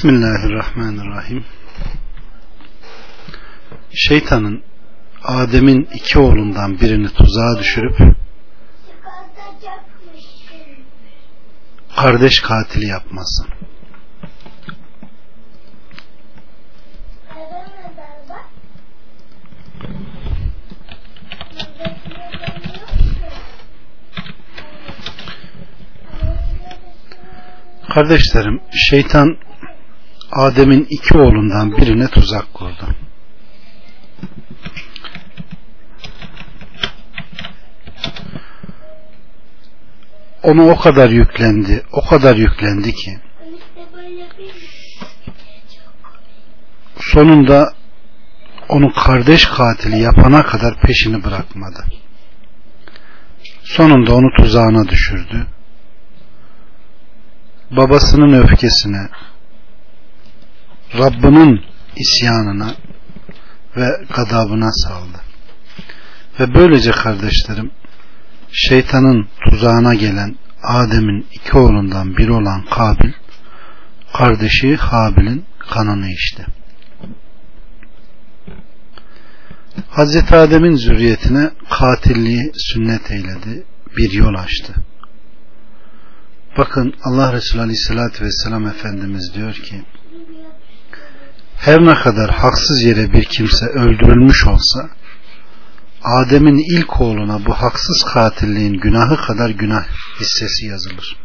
Bismillahirrahmanirrahim. Şeytanın Adem'in iki oğlundan birini tuzağa düşürüp kardeş katili yapması. Kardeşlerim, şeytan Adem'in iki oğlundan birine tuzak kurdu. Onu o kadar yüklendi, o kadar yüklendi ki sonunda onu kardeş katili yapana kadar peşini bırakmadı. Sonunda onu tuzağına düşürdü babasının öfkesine, Rabbinin isyanına ve gadabına saldı. Ve böylece kardeşlerim şeytanın tuzağına gelen Adem'in iki oğlundan biri olan Kabil kardeşi Habil'in kanını içti. Hazreti Adem'in zürriyetine katilliği sünnet eyledi, bir yol açtı. Bakın Allah Resulü Aleyhisselatü Vesselam Efendimiz diyor ki her ne kadar haksız yere bir kimse öldürülmüş olsa Adem'in ilk oğluna bu haksız katilliğin günahı kadar günah hissesi yazılır.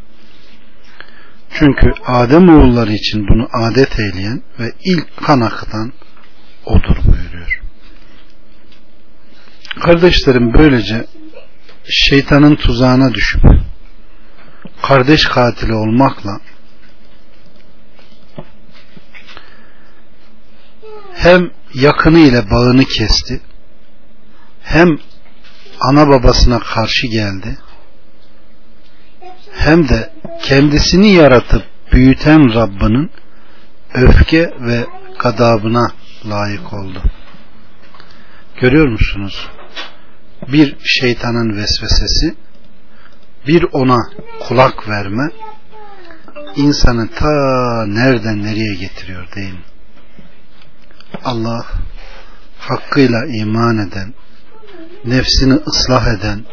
Çünkü Adem oğulları için bunu adet eyleyen ve ilk kan akıtan odur buyuruyor. Kardeşlerim böylece şeytanın tuzağına düşüp kardeş katili olmakla hem yakını ile bağını kesti hem ana babasına karşı geldi hem de kendisini yaratıp büyüten Rabbinin öfke ve gadabına layık oldu. Görüyor musunuz? Bir şeytanın vesvesesi bir ona kulak verme insanı ta nereden nereye getiriyor değil mi? Allah hakkıyla iman eden, nefsini ıslah eden,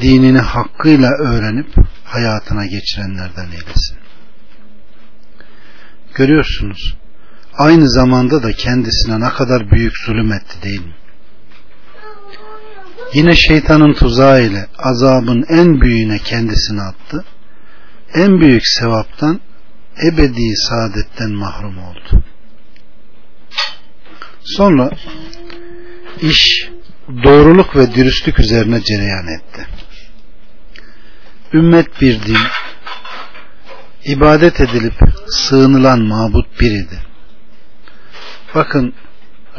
dinini hakkıyla öğrenip hayatına geçirenlerden eylesin. Görüyorsunuz, aynı zamanda da kendisine ne kadar büyük zulüm etti değil mi? Yine şeytanın tuzağı ile azabın en büyüğüne kendisini attı. En büyük sevaptan ebedi saadetten mahrum oldu. Sonra iş doğruluk ve dürüstlük üzerine cereyan etti. Ümmet bir din, ibadet edilip sığınılan mabut biriydi. Bakın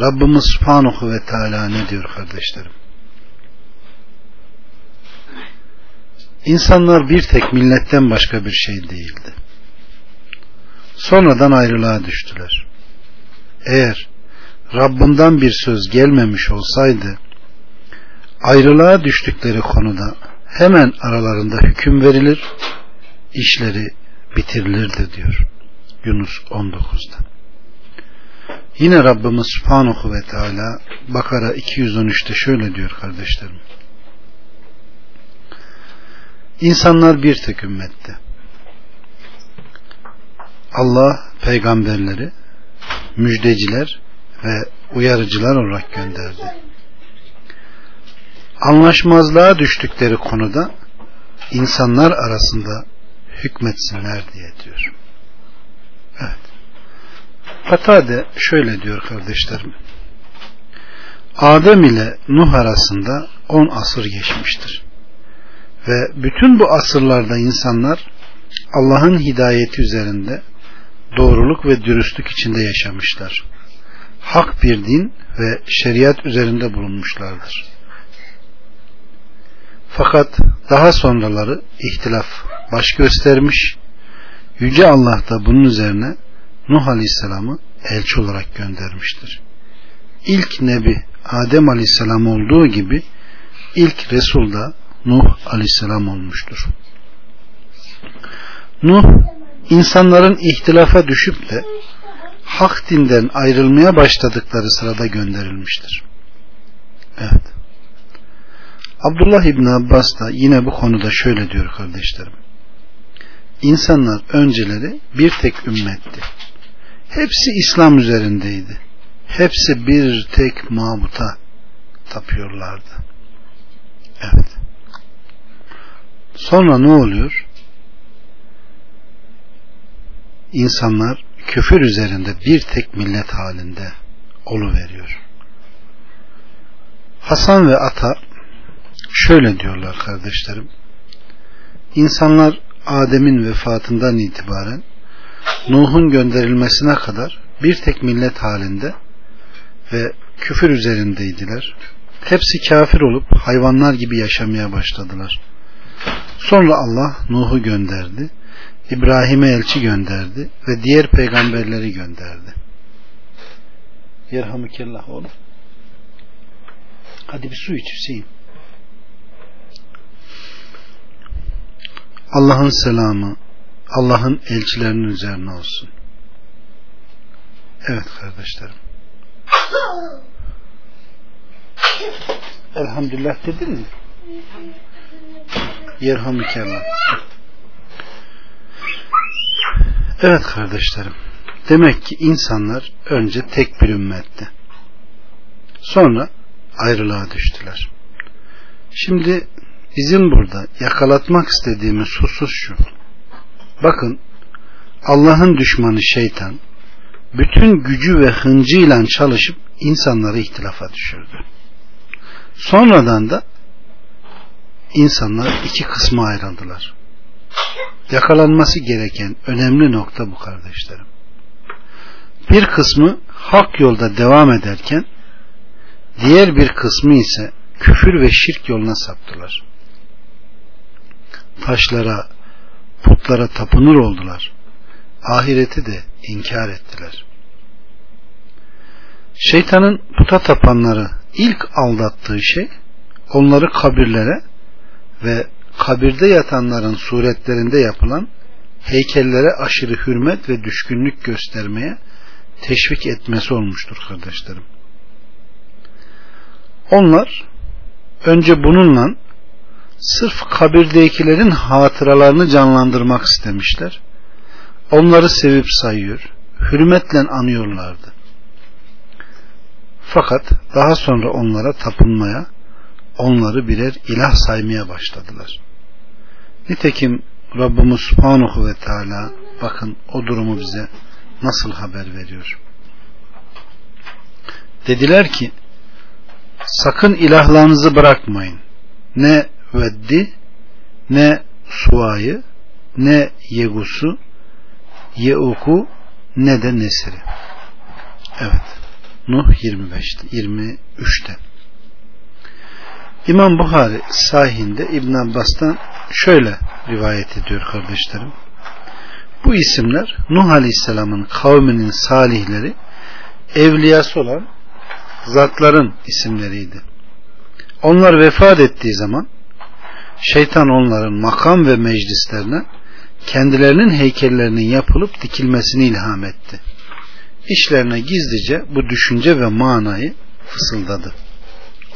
Rabbimiz Subhanahu ve Teala ne diyor kardeşlerim? İnsanlar bir tek milletten başka bir şey değildi. Sonradan ayrılığa düştüler. Eğer Rabbinden bir söz gelmemiş olsaydı ayrılığa düştükleri konuda hemen aralarında hüküm verilir, işleri bitirilirdi diyor. Yunus 19'da. Yine Rabbimiz Subhanahu ve Teala Bakara 213'te şöyle diyor kardeşlerim. İnsanlar bir tek ümmette. Allah peygamberleri müjdeciler ve uyarıcılar olarak gönderdi. Anlaşmazlığa düştükleri konuda insanlar arasında hükmetsinler diye diyor. Evet. Katade şöyle diyor kardeşlerim. Adem ile Nuh arasında on asır geçmiştir. Ve bütün bu asırlarda insanlar Allah'ın hidayeti üzerinde doğruluk ve dürüstlük içinde yaşamışlar. Hak bir din ve şeriat üzerinde bulunmuşlardır. Fakat daha sonraları ihtilaf baş göstermiş, Yüce Allah da bunun üzerine Nuh Aleyhisselam'ı elçi olarak göndermiştir. İlk Nebi Adem Aleyhisselam olduğu gibi ilk Resul da Nuh aleyhisselam olmuştur. Nuh insanların ihtilafa düşüp de hak dinden ayrılmaya başladıkları sırada gönderilmiştir. Evet. Abdullah İbni Abbas da yine bu konuda şöyle diyor kardeşlerim. İnsanlar önceleri bir tek ümmetti. Hepsi İslam üzerindeydi. Hepsi bir tek mabuta tapıyorlardı. Evet. Sonra ne oluyor? İnsanlar küfür üzerinde bir tek millet halinde veriyor. Hasan ve Ata şöyle diyorlar kardeşlerim. İnsanlar Adem'in vefatından itibaren Nuh'un gönderilmesine kadar bir tek millet halinde ve küfür üzerindeydiler. Hepsi kafir olup hayvanlar gibi yaşamaya başladılar. Sonra Allah Nuh'u gönderdi. İbrahim'e elçi gönderdi ve diğer peygamberleri gönderdi. Yerhamükellah oğlum. Hadi bir su iç Hüseyin. Allah'ın selamı Allah'ın elçilerinin üzerine olsun. Evet kardeşlerim. Elhamdülillah dedin mi? Yerhamükellah. Evet kardeşlerim. Demek ki insanlar önce tek bir ümmetti. Sonra ayrılığa düştüler. Şimdi bizim burada yakalatmak istediğimiz husus şu. Bakın Allah'ın düşmanı şeytan bütün gücü ve hıncıyla çalışıp insanları ihtilafa düşürdü. Sonradan da insanlar iki kısma ayrıldılar. Yakalanması gereken önemli nokta bu kardeşlerim. Bir kısmı hak yolda devam ederken diğer bir kısmı ise küfür ve şirk yoluna saptılar. Taşlara, putlara tapınır oldular. Ahireti de inkar ettiler. Şeytanın puta tapanları ilk aldattığı şey onları kabirlere ve kabirde yatanların suretlerinde yapılan heykellere aşırı hürmet ve düşkünlük göstermeye teşvik etmesi olmuştur kardeşlerim. Onlar önce bununla sırf kabirdekilerin hatıralarını canlandırmak istemişler. Onları sevip sayıyor, hürmetle anıyorlardı. Fakat daha sonra onlara tapınmaya, onları birer ilah saymaya başladılar. Nitekim Rabbimiz Subhanahu ve Teala bakın o durumu bize nasıl haber veriyor. Dediler ki sakın ilahlarınızı bırakmayın. Ne Veddi ne Suay'ı ne Yegus'u Yeuk'u ne de Nesir'i. Evet. Nuh 25'te 23'te. İmam Buhari sahihinde İbn Abbas'tan şöyle rivayet ediyor kardeşlerim. Bu isimler Nuh Aleyhisselam'ın kavminin salihleri evliyası olan zatların isimleriydi. Onlar vefat ettiği zaman şeytan onların makam ve meclislerine kendilerinin heykellerinin yapılıp dikilmesini ilham etti. İşlerine gizlice bu düşünce ve manayı fısıldadı.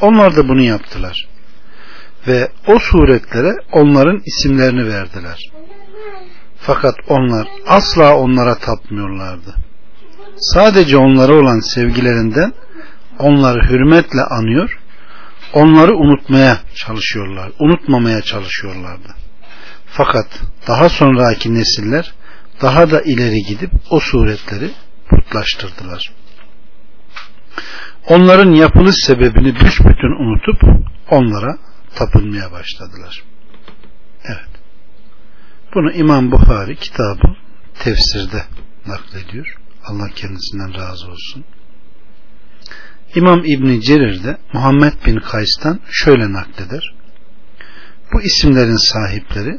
Onlar da bunu yaptılar. Ve o suretlere onların isimlerini verdiler. Fakat onlar asla onlara tapmıyorlardı. Sadece onlara olan sevgilerinden onları hürmetle anıyor, onları unutmaya çalışıyorlar, unutmamaya çalışıyorlardı. Fakat daha sonraki nesiller daha da ileri gidip o suretleri putlaştırdılar. Onların yapılış sebebini büsbütün unutup onlara tapınmaya başladılar. Evet. Bunu İmam Bukhari kitabı tefsirde naklediyor. Allah kendisinden razı olsun. İmam İbni Cerir de Muhammed bin Kays'tan şöyle nakleder. Bu isimlerin sahipleri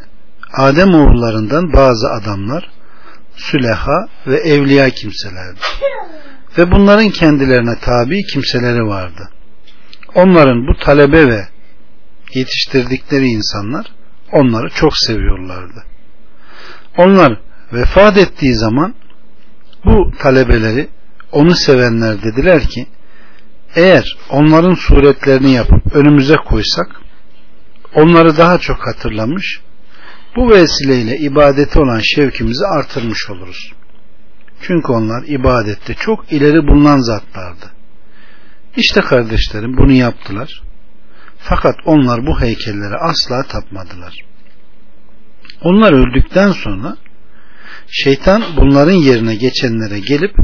Adem oğullarından bazı adamlar süleha ve evliya kimselerdi. Ve bunların kendilerine tabi kimseleri vardı. Onların bu talebe ve yetiştirdikleri insanlar onları çok seviyorlardı. Onlar vefat ettiği zaman bu talebeleri onu sevenler dediler ki eğer onların suretlerini yapıp önümüze koysak onları daha çok hatırlamış bu vesileyle ibadeti olan şevkimizi artırmış oluruz. Çünkü onlar ibadette çok ileri bulunan zatlardı. İşte kardeşlerim bunu yaptılar. Fakat onlar bu heykellere asla tapmadılar. Onlar öldükten sonra şeytan bunların yerine geçenlere gelip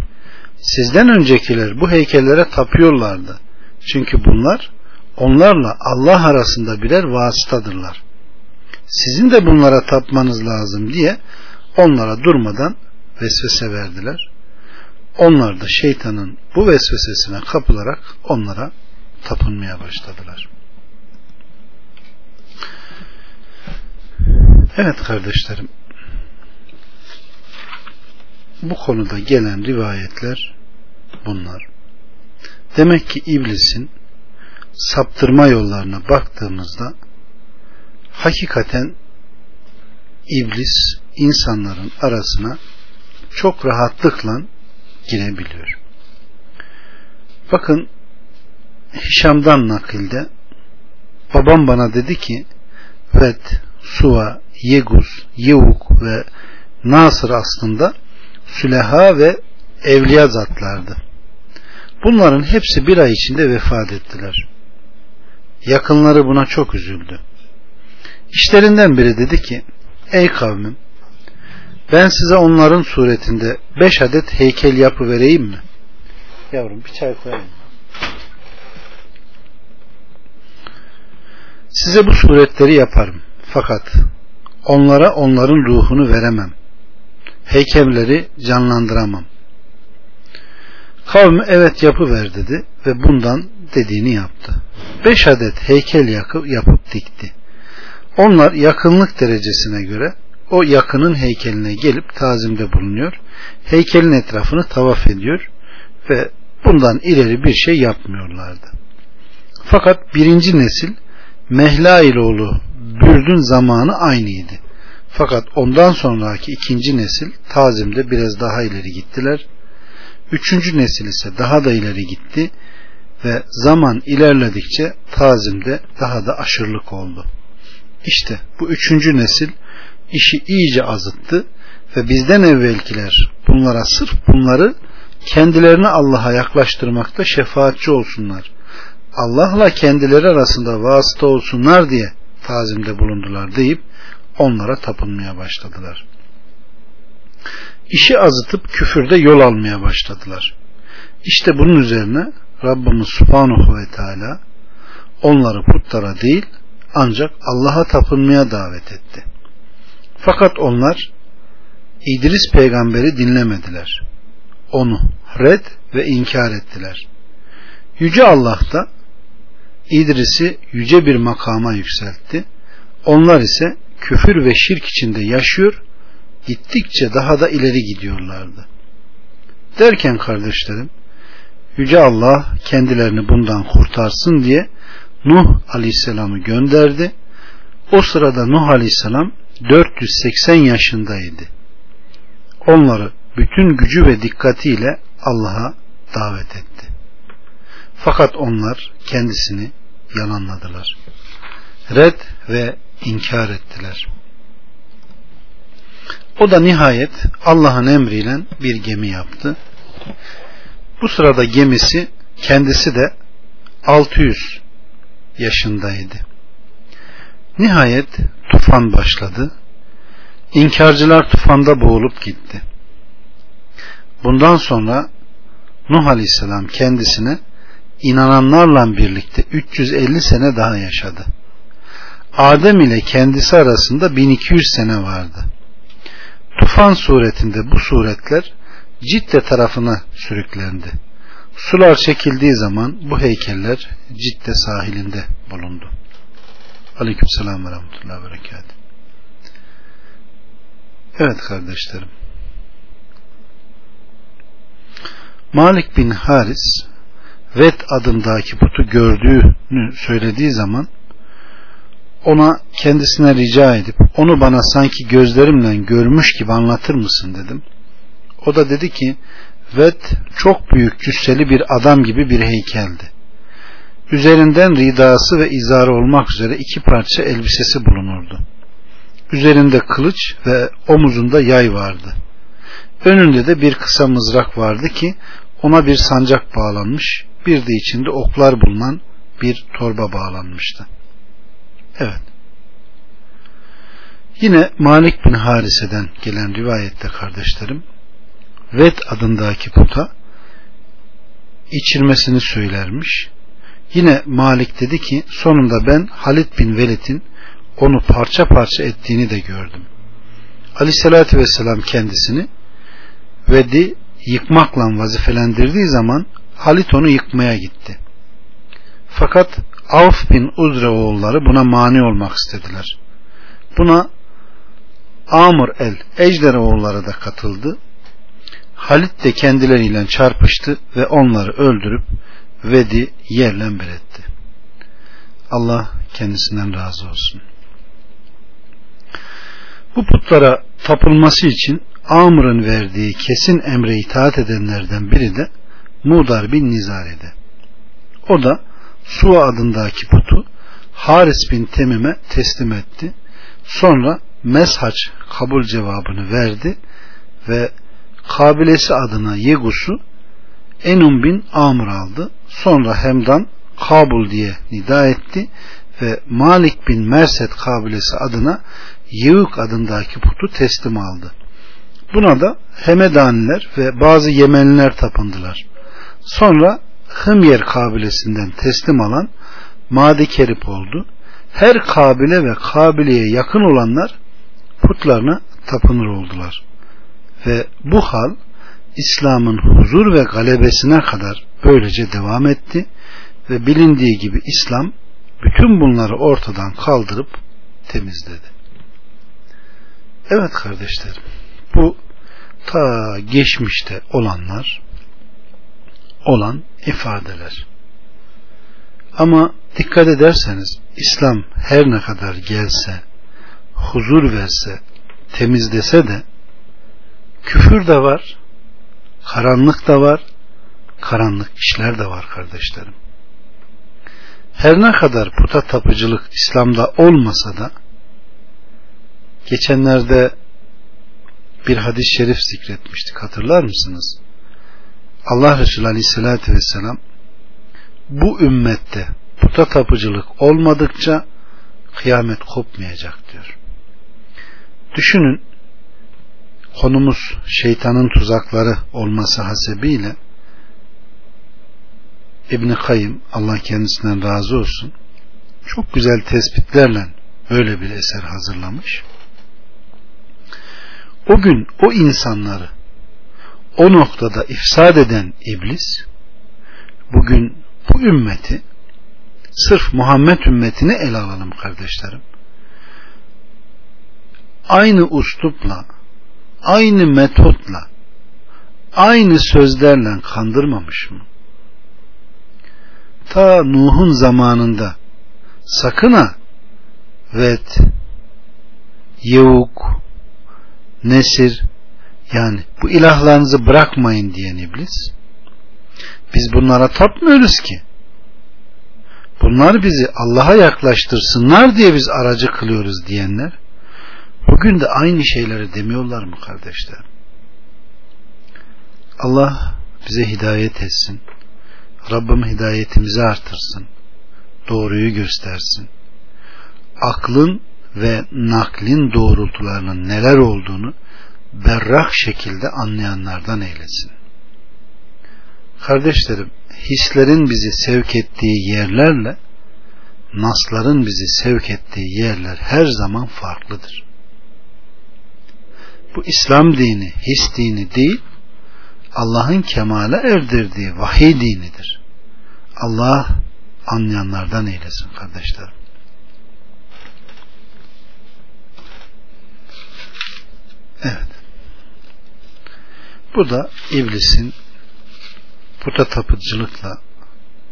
sizden öncekiler bu heykellere tapıyorlardı. Çünkü bunlar onlarla Allah arasında birer vasıtadırlar. Sizin de bunlara tapmanız lazım diye onlara durmadan vesvese verdiler. Onlar da şeytanın bu vesvesesine kapılarak onlara tapınmaya başladılar. Evet kardeşlerim bu konuda gelen rivayetler bunlar. Demek ki iblisin saptırma yollarına baktığımızda hakikaten iblis insanların arasına çok rahatlıkla girebiliyor. Bakın Hişam'dan nakilde babam bana dedi ki Vet, Suva, Yeguz, Yevuk ve Nasır aslında Süleha ve Evliya zatlardı. Bunların hepsi bir ay içinde vefat ettiler. Yakınları buna çok üzüldü. İşlerinden biri dedi ki Ey kavmim ben size onların suretinde beş adet heykel yapı vereyim mi? Yavrum bir çay koyayım. Size bu suretleri yaparım. Fakat onlara onların ruhunu veremem. Heykelleri canlandıramam. Kavmi evet yapıver dedi ve bundan dediğini yaptı. Beş adet heykel yapıp dikti. Onlar yakınlık derecesine göre o yakının heykeline gelip tazimde bulunuyor. Heykelin etrafını tavaf ediyor ve bundan ileri bir şey yapmıyorlardı. Fakat birinci nesil Mehlailoğlu Bürdün zamanı aynıydı. Fakat ondan sonraki ikinci nesil tazimde biraz daha ileri gittiler. Üçüncü nesil ise daha da ileri gitti ve zaman ilerledikçe tazimde daha da aşırılık oldu. İşte bu üçüncü nesil işi iyice azıttı ve bizden evvelkiler bunlara sırf bunları kendilerini Allah'a yaklaştırmakta şefaatçi olsunlar. Allah'la kendileri arasında vasıta olsunlar diye tazimde bulundular deyip onlara tapınmaya başladılar. İşi azıtıp küfürde yol almaya başladılar. İşte bunun üzerine Rabbimiz Subhanahu ve Teala onları putlara değil ancak Allah'a tapınmaya davet etti. Fakat onlar İdris peygamberi dinlemediler. Onu red ve inkar ettiler. Yüce Allah da İdris'i yüce bir makama yükseltti. Onlar ise küfür ve şirk içinde yaşıyor, gittikçe daha da ileri gidiyorlardı. Derken kardeşlerim, Yüce Allah kendilerini bundan kurtarsın diye Nuh Aleyhisselam'ı gönderdi. O sırada Nuh Aleyhisselam 480 yaşındaydı. Onları bütün gücü ve dikkatiyle Allah'a davet etti. Fakat onlar kendisini yalanladılar. Red ve inkar ettiler. O da nihayet Allah'ın emriyle bir gemi yaptı. Bu sırada gemisi kendisi de 600 yaşındaydı. Nihayet tufan başladı. İnkarcılar tufanda boğulup gitti. Bundan sonra Nuh Aleyhisselam kendisine inananlarla birlikte 350 sene daha yaşadı. Adem ile kendisi arasında 1200 sene vardı. Tufan suretinde bu suretler Cidde tarafına sürüklendi. Sular çekildiği zaman bu heykeller Cidde sahilinde bulundu. Aleyküm selam ve rahmetullahi ve berekat. Evet kardeşlerim. Malik bin Haris Vet adındaki putu gördüğünü söylediği zaman ona kendisine rica edip onu bana sanki gözlerimle görmüş gibi anlatır mısın dedim. O da dedi ki Ved çok büyük cüsseli bir adam gibi bir heykeldi. Üzerinden ridası ve izarı olmak üzere iki parça elbisesi bulunurdu. Üzerinde kılıç ve omuzunda yay vardı. Önünde de bir kısa mızrak vardı ki ona bir sancak bağlanmış, bir de içinde oklar bulunan bir torba bağlanmıştı. Evet. Yine Malik bin Harise'den gelen rivayette kardeşlerim Ved adındaki puta içirmesini söylermiş. Yine Malik dedi ki sonunda ben Halid bin Velid'in onu parça parça ettiğini de gördüm. Aleyhissalatü vesselam kendisini Ved'i yıkmakla vazifelendirdiği zaman Halit onu yıkmaya gitti. Fakat Avf bin Uzre oğulları buna mani olmak istediler. Buna Amr el Ejder oğulları da katıldı. Halit de kendileriyle çarpıştı ve onları öldürüp Ved'i yerle bir etti. Allah kendisinden razı olsun. Bu putlara tapılması için Amr'ın verdiği kesin emre itaat edenlerden biri de Mudar bin Nizare'de. O da Suva adındaki putu Haris bin Temim'e teslim etti. Sonra meshaç kabul cevabını verdi ve kabilesi adına Yegus'u Enum bin Amr aldı. Sonra Hemdan Kabul diye nida etti ve Malik bin Merset kabilesi adına Yevuk adındaki putu teslim aldı. Buna da Hemedaniler ve bazı Yemenliler tapındılar. Sonra Hımyer kabilesinden teslim alan Madi Kerip oldu. Her kabile ve kabileye yakın olanlar putlarına tapınır oldular. Ve bu hal İslam'ın huzur ve galebesine kadar böylece devam etti ve bilindiği gibi İslam bütün bunları ortadan kaldırıp temizledi. Evet kardeşlerim bu ta geçmişte olanlar olan ifadeler. Ama dikkat ederseniz İslam her ne kadar gelse, huzur verse, temizlese de küfür de var, karanlık da var, karanlık işler de var kardeşlerim. Her ne kadar puta tapıcılık İslam'da olmasa da geçenlerde bir hadis-i şerif zikretmiştik hatırlar mısınız? Allah Resulü Aleyhisselatü Vesselam bu ümmette puta tapıcılık olmadıkça kıyamet kopmayacak diyor. Düşünün konumuz şeytanın tuzakları olması hasebiyle İbni Kayyım Allah kendisinden razı olsun çok güzel tespitlerle böyle bir eser hazırlamış. O gün o insanları o noktada ifsad eden iblis bugün bu ümmeti sırf Muhammed ümmetini ele alalım kardeşlerim. Aynı uslupla, aynı metotla, aynı sözlerle kandırmamış mı? Ta Nuh'un zamanında sakın ha Vet, Yevuk, Nesir yani bu ilahlarınızı bırakmayın diyen iblis biz bunlara tapmıyoruz ki bunlar bizi Allah'a yaklaştırsınlar diye biz aracı kılıyoruz diyenler bugün de aynı şeyleri demiyorlar mı kardeşler Allah bize hidayet etsin Rabbim hidayetimizi artırsın doğruyu göstersin aklın ve naklin doğrultularının neler olduğunu berrak şekilde anlayanlardan eylesin. Kardeşlerim, hislerin bizi sevk ettiği yerlerle nasların bizi sevk ettiği yerler her zaman farklıdır. Bu İslam dini, his dini değil, Allah'ın kemale erdirdiği vahiy dinidir. Allah anlayanlardan eylesin kardeşlerim. Evet. Bu da iblisin puta tapıcılıkla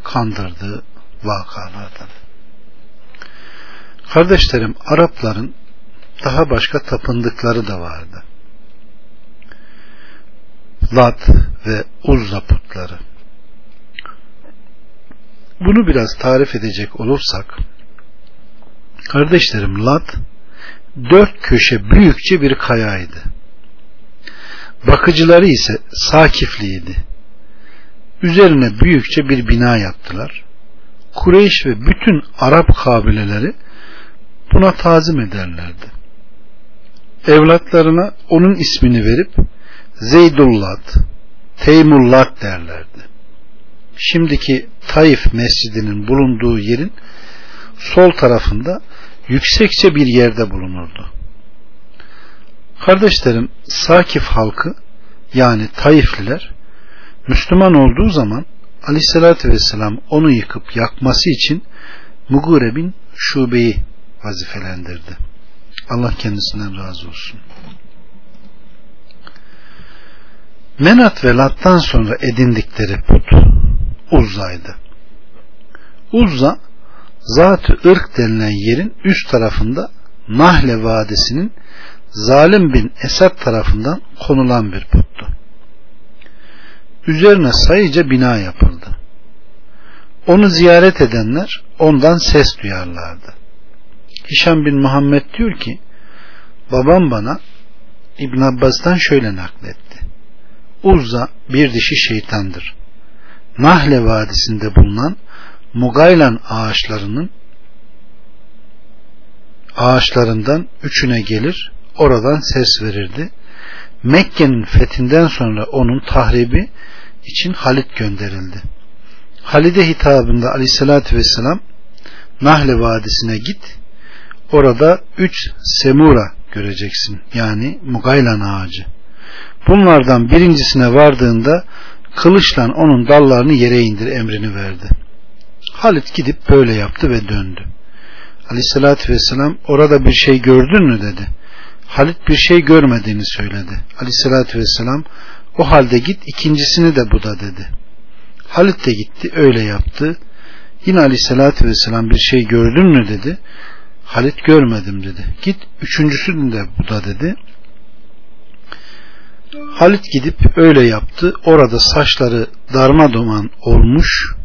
kandırdığı vakalardan. Kardeşlerim Arapların daha başka tapındıkları da vardı. Lat ve Uzza putları. Bunu biraz tarif edecek olursak kardeşlerim Lat dört köşe büyükçe bir kayaydı. Bakıcıları ise Sakifliydi. Üzerine büyükçe bir bina yaptılar. Kureyş ve bütün Arap kabileleri buna tazim ederlerdi. Evlatlarına onun ismini verip Zeydullat, Teymullat derlerdi. Şimdiki Taif mescidinin bulunduğu yerin sol tarafında yüksekçe bir yerde bulunurdu. Kardeşlerim Sakif halkı yani Taifliler Müslüman olduğu zaman Aleyhisselatü Vesselam onu yıkıp yakması için Mugure bin Şube'yi vazifelendirdi. Allah kendisinden razı olsun. Menat ve Lat'tan sonra edindikleri put Uzza'ydı. Uzza Zat-ı Irk denilen yerin üst tarafında Nahle Vadisi'nin Zalim bin Esad tarafından konulan bir puttu. Üzerine sayıca bina yapıldı. Onu ziyaret edenler ondan ses duyarlardı. Hişam bin Muhammed diyor ki babam bana İbn Abbas'tan şöyle nakletti. Uzza bir dişi şeytandır. Nahle Vadisi'nde bulunan Mugaylan ağaçlarının ağaçlarından üçüne gelir oradan ses verirdi. Mekke'nin fethinden sonra onun tahribi için Halit gönderildi. Halid'e hitabında aleyhissalatü vesselam Nahle Vadisi'ne git orada üç semura göreceksin yani Mugaylan ağacı. Bunlardan birincisine vardığında kılıçla onun dallarını yere indir emrini verdi. Halit gidip böyle yaptı ve döndü. Aleyhissalatü vesselam orada bir şey gördün mü dedi. Halit bir şey görmediğini söyledi. Aleyhissalatü vesselam o halde git ikincisini de bu da dedi. Halit de gitti öyle yaptı. Yine aleyhissalatü vesselam bir şey gördün mü dedi. Halit görmedim dedi. Git üçüncüsünü de bu da dedi. Halit gidip öyle yaptı. Orada saçları darma duman olmuş.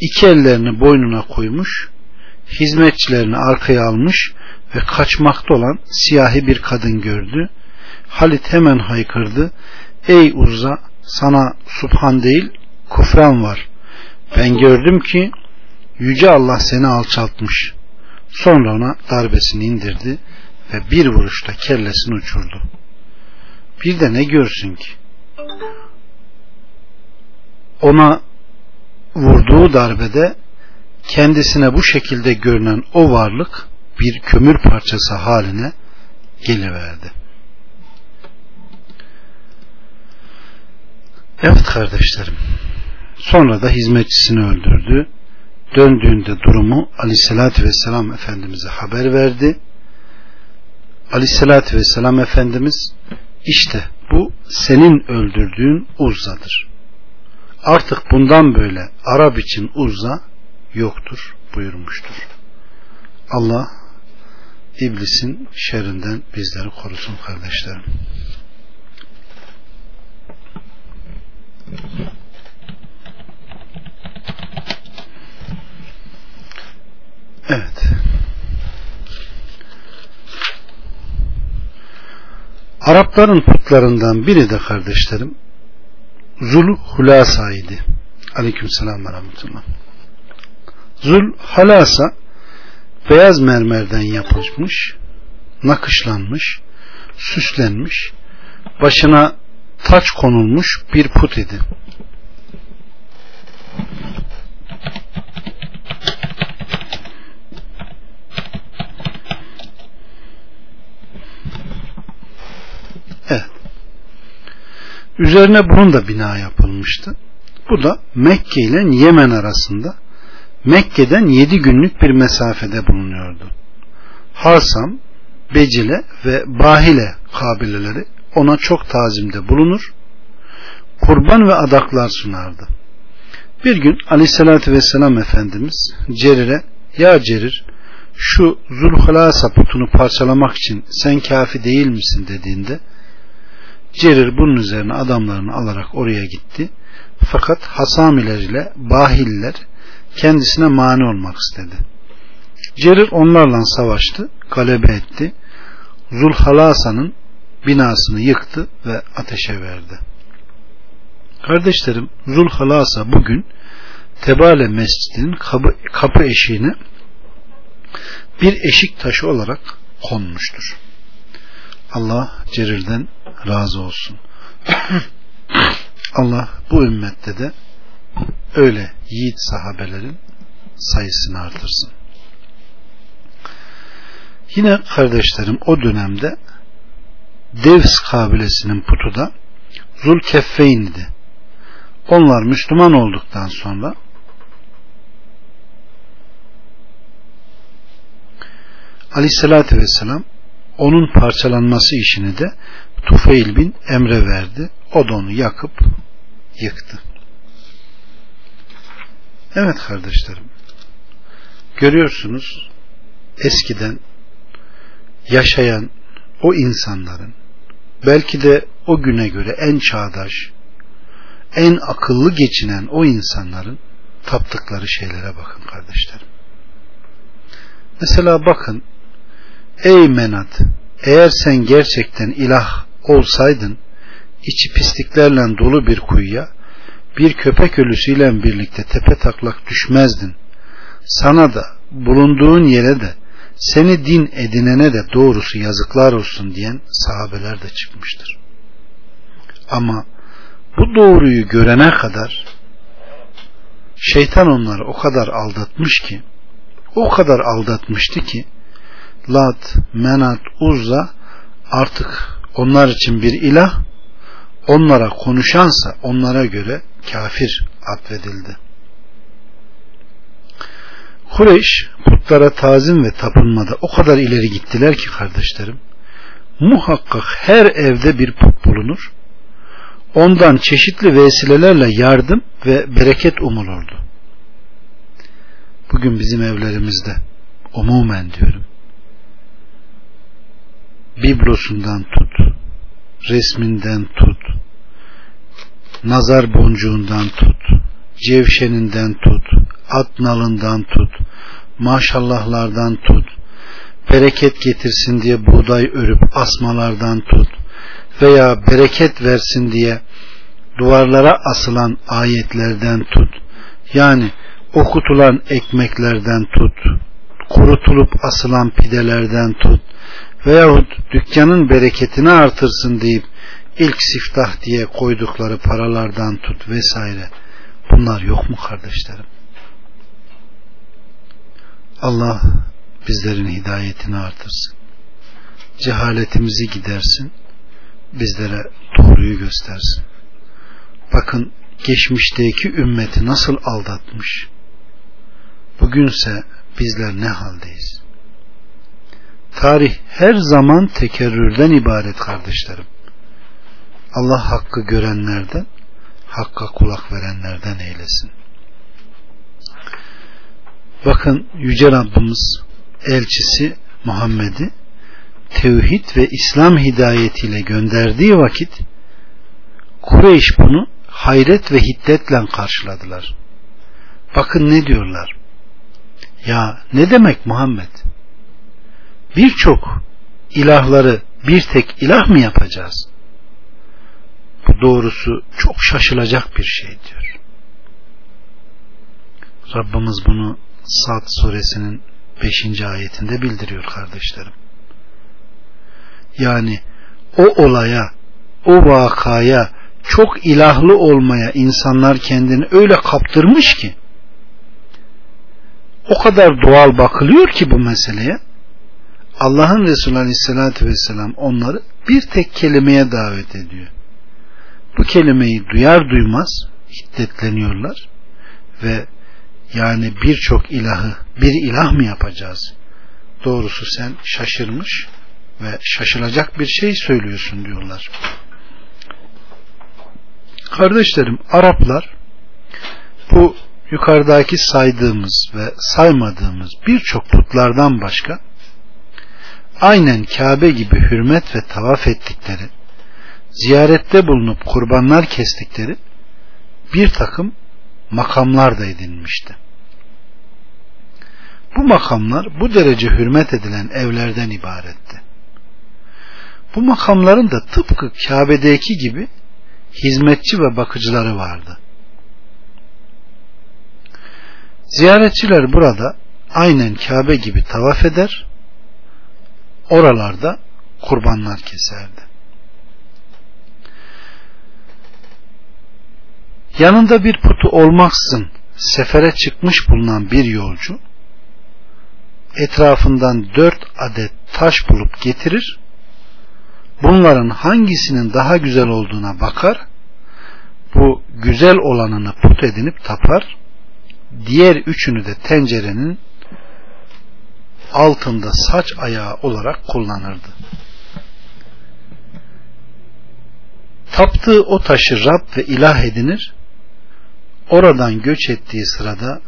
İki ellerini boynuna koymuş. Hizmetçilerini arkaya almış ve kaçmakta olan siyahi bir kadın gördü. Halit hemen haykırdı. Ey Uzza sana subhan değil kufran var. Ben gördüm ki Yüce Allah seni alçaltmış. Sonra ona darbesini indirdi ve bir vuruşta kellesini uçurdu. Bir de ne görsün ki? Ona vurduğu darbede kendisine bu şekilde görünen o varlık bir kömür parçası haline geliverdi. Evet kardeşlerim. Sonra da hizmetçisini öldürdü. Döndüğünde durumu Aleyhisselatü Vesselam Efendimiz'e haber verdi. Aleyhisselatü Vesselam Efendimiz işte bu senin öldürdüğün Uzza'dır. Artık bundan böyle Arap için Uzza yoktur buyurmuştur. Allah iblisin şerrinden bizleri korusun kardeşlerim. Evet. Arapların putlarından biri de kardeşlerim Zul Hulasa idi. Aleyküm selam ve rahmetullah. Zul Halasa beyaz mermerden yapılmış, nakışlanmış, süslenmiş, başına taç konulmuş bir put idi. Evet. Üzerine bunun da bina yapılmıştı. Bu da Mekke ile Yemen arasında Mekke'den yedi günlük bir mesafede bulunuyordu. Harsam, Becile ve Bahile kabileleri ona çok tazimde bulunur, kurban ve adaklar sunardı. Bir gün aleyhissalatü vesselam Efendimiz Cerir'e ya Cerir şu Zulhalasa putunu parçalamak için sen kafi değil misin dediğinde Cerir bunun üzerine adamlarını alarak oraya gitti. Fakat Hasamiler ile Bahiller kendisine mani olmak istedi. Cerir onlarla savaştı, galebe etti. Zulhalasa'nın binasını yıktı ve ateşe verdi. Kardeşlerim Zulhalasa bugün Tebale Mescidinin kapı, kapı eşiğine bir eşik taşı olarak konmuştur. Allah Cerir'den razı olsun. Allah bu ümmette de öyle yiğit sahabelerin sayısını artırsın. Yine kardeşlerim o dönemde Devs kabilesinin putu da Zulkeffeyn'di. Onlar Müslüman olduktan sonra Aleyhisselatü Vesselam onun parçalanması işini de Tufeil bin Emre verdi. O da onu yakıp yıktı. Evet kardeşlerim. Görüyorsunuz eskiden yaşayan o insanların belki de o güne göre en çağdaş, en akıllı geçinen o insanların taptıkları şeylere bakın kardeşlerim. Mesela bakın ey Menat eğer sen gerçekten ilah olsaydın içi pisliklerle dolu bir kuyuya bir köpek ölüsüyle birlikte tepe taklak düşmezdin. Sana da bulunduğun yere de seni din edinene de doğrusu yazıklar olsun diyen sahabeler de çıkmıştır. Ama bu doğruyu görene kadar şeytan onları o kadar aldatmış ki o kadar aldatmıştı ki Lat, Menat, Uzza artık onlar için bir ilah onlara konuşansa onlara göre kafir atfedildi. Kureyş putlara tazim ve tapınmada o kadar ileri gittiler ki kardeşlerim muhakkak her evde bir put bulunur ondan çeşitli vesilelerle yardım ve bereket umulurdu. Bugün bizim evlerimizde umumen diyorum biblosundan tut resminden tut nazar boncuğundan tut cevşeninden tut at nalından tut maşallahlardan tut bereket getirsin diye buğday örüp asmalardan tut veya bereket versin diye duvarlara asılan ayetlerden tut. Yani okutulan ekmeklerden tut kurutulup asılan pidelerden tut veyahut dükkanın bereketini artırsın deyip ilk siftah diye koydukları paralardan tut vesaire. Bunlar yok mu kardeşlerim? Allah bizlerin hidayetini artırsın. Cehaletimizi gidersin. Bizlere doğruyu göstersin. Bakın geçmişteki ümmeti nasıl aldatmış. Bugünse bizler ne haldeyiz tarih her zaman tekerrürden ibaret kardeşlerim Allah hakkı görenlerden hakka kulak verenlerden eylesin bakın Yüce Rabbimiz elçisi Muhammed'i tevhid ve İslam hidayetiyle gönderdiği vakit Kureyş bunu hayret ve hiddetle karşıladılar. Bakın ne diyorlar. Ya ne demek Muhammed? Birçok ilahları bir tek ilah mı yapacağız? Bu doğrusu çok şaşılacak bir şey diyor. Rabbimiz bunu Sad suresinin 5. ayetinde bildiriyor kardeşlerim. Yani o olaya, o vakaya çok ilahlı olmaya insanlar kendini öyle kaptırmış ki o kadar doğal bakılıyor ki bu meseleye Allah'ın Resulü Aleyhisselatü Vesselam onları bir tek kelimeye davet ediyor. Bu kelimeyi duyar duymaz hiddetleniyorlar ve yani birçok ilahı bir ilah mı yapacağız? Doğrusu sen şaşırmış ve şaşılacak bir şey söylüyorsun diyorlar. Kardeşlerim Araplar bu yukarıdaki saydığımız ve saymadığımız birçok putlardan başka aynen Kabe gibi hürmet ve tavaf ettikleri, ziyarette bulunup kurbanlar kestikleri bir takım makamlar da edinmişti. Bu makamlar bu derece hürmet edilen evlerden ibaretti. Bu makamların da tıpkı Kabe'deki gibi hizmetçi ve bakıcıları vardı. Ziyaretçiler burada aynen Kabe gibi tavaf eder, oralarda kurbanlar keserdi. Yanında bir putu olmaksızın sefere çıkmış bulunan bir yolcu etrafından dört adet taş bulup getirir bunların hangisinin daha güzel olduğuna bakar bu güzel olanını put edinip tapar diğer üçünü de tencerenin altında saç ayağı olarak kullanırdı. Taptığı o taşı Rab ve ilah edinir, oradan göç ettiği sırada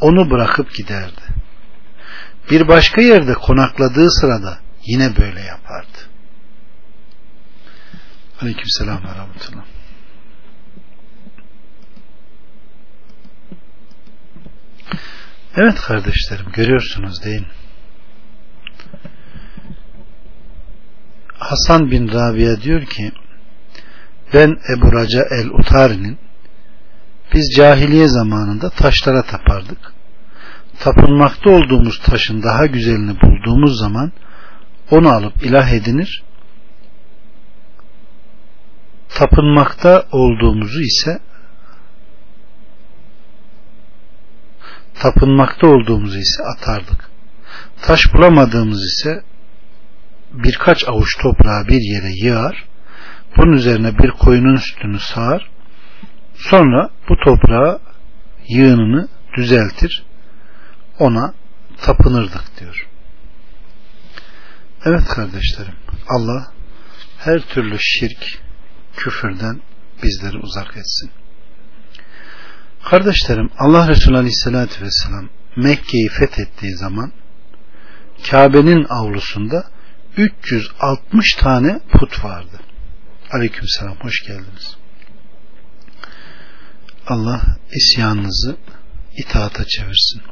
onu bırakıp giderdi. Bir başka yerde konakladığı sırada yine böyle yapardı. Aleykümselam ve rahmetullah. Evet kardeşlerim görüyorsunuz değil mi? Hasan bin Rabia diyor ki ben Ebu Raca el Utari'nin biz cahiliye zamanında taşlara tapardık. Tapınmakta olduğumuz taşın daha güzelini bulduğumuz zaman onu alıp ilah edinir. Tapınmakta olduğumuzu ise tapınmakta olduğumuzu ise atardık. Taş bulamadığımız ise birkaç avuç toprağı bir yere yığar, bunun üzerine bir koyunun sütünü sağar, sonra bu toprağı yığınını düzeltir, ona tapınırdık diyor. Evet kardeşlerim, Allah her türlü şirk, küfürden bizleri uzak etsin. Kardeşlerim Allah Resulü Aleyhisselatü Vesselam Mekke'yi fethettiği zaman Kabe'nin avlusunda 360 tane put vardı. Aleykümselam hoş geldiniz. Allah isyanınızı itaata çevirsin.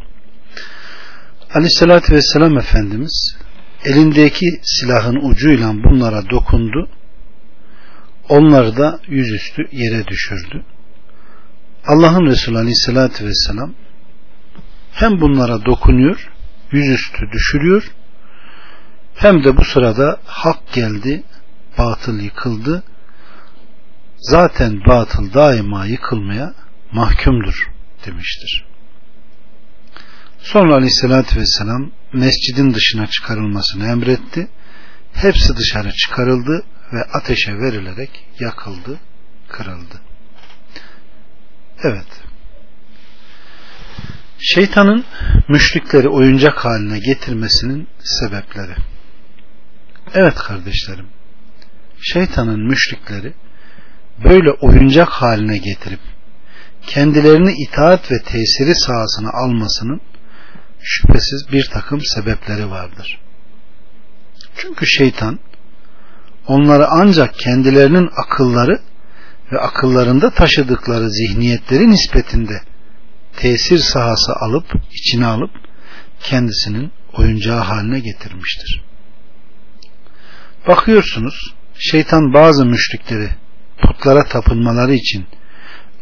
Aleyhissalatü Vesselam Efendimiz elindeki silahın ucuyla bunlara dokundu. Onları da yüzüstü yere düşürdü. Allah'ın Resulü Aleyhisselatü Vesselam hem bunlara dokunuyor, yüzüstü düşürüyor, hem de bu sırada hak geldi, batıl yıkıldı. Zaten batıl daima yıkılmaya mahkumdur demiştir. Sonra Aleyhisselatü Vesselam mescidin dışına çıkarılmasını emretti. Hepsi dışarı çıkarıldı ve ateşe verilerek yakıldı, kırıldı. Evet. Şeytanın müşrikleri oyuncak haline getirmesinin sebepleri. Evet kardeşlerim. Şeytanın müşrikleri böyle oyuncak haline getirip kendilerini itaat ve tesiri sahasına almasının şüphesiz bir takım sebepleri vardır. Çünkü şeytan onları ancak kendilerinin akılları ve akıllarında taşıdıkları zihniyetleri nispetinde tesir sahası alıp içine alıp kendisinin oyuncağı haline getirmiştir. Bakıyorsunuz şeytan bazı müşrikleri putlara tapınmaları için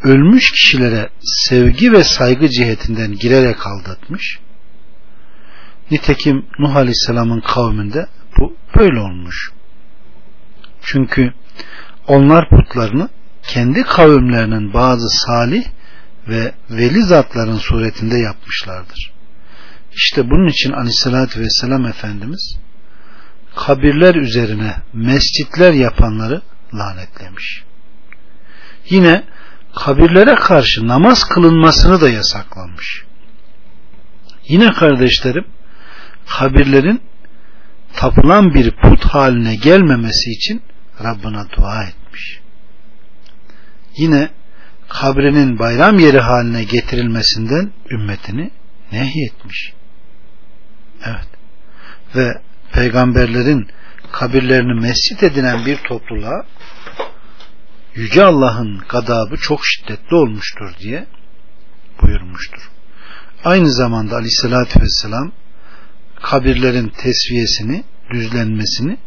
ölmüş kişilere sevgi ve saygı cihetinden girerek aldatmış. Nitekim Nuh Aleyhisselam'ın kavminde bu böyle olmuş. Çünkü onlar putlarını kendi kavimlerinin bazı salih ve veli zatların suretinde yapmışlardır. İşte bunun için aleyhissalatü vesselam Efendimiz kabirler üzerine mescitler yapanları lanetlemiş. Yine kabirlere karşı namaz kılınmasını da yasaklamış. Yine kardeşlerim kabirlerin tapılan bir put haline gelmemesi için Rabbına dua etmiş. Yine kabrinin bayram yeri haline getirilmesinden ümmetini nehyetmiş. Evet. Ve peygamberlerin kabirlerini mescit edinen bir topluluğa Yüce Allah'ın gadabı çok şiddetli olmuştur diye buyurmuştur. Aynı zamanda aleyhissalatü vesselam kabirlerin tesviyesini, düzlenmesini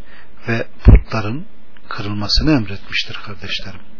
ve putların kırılmasını emretmiştir kardeşlerim.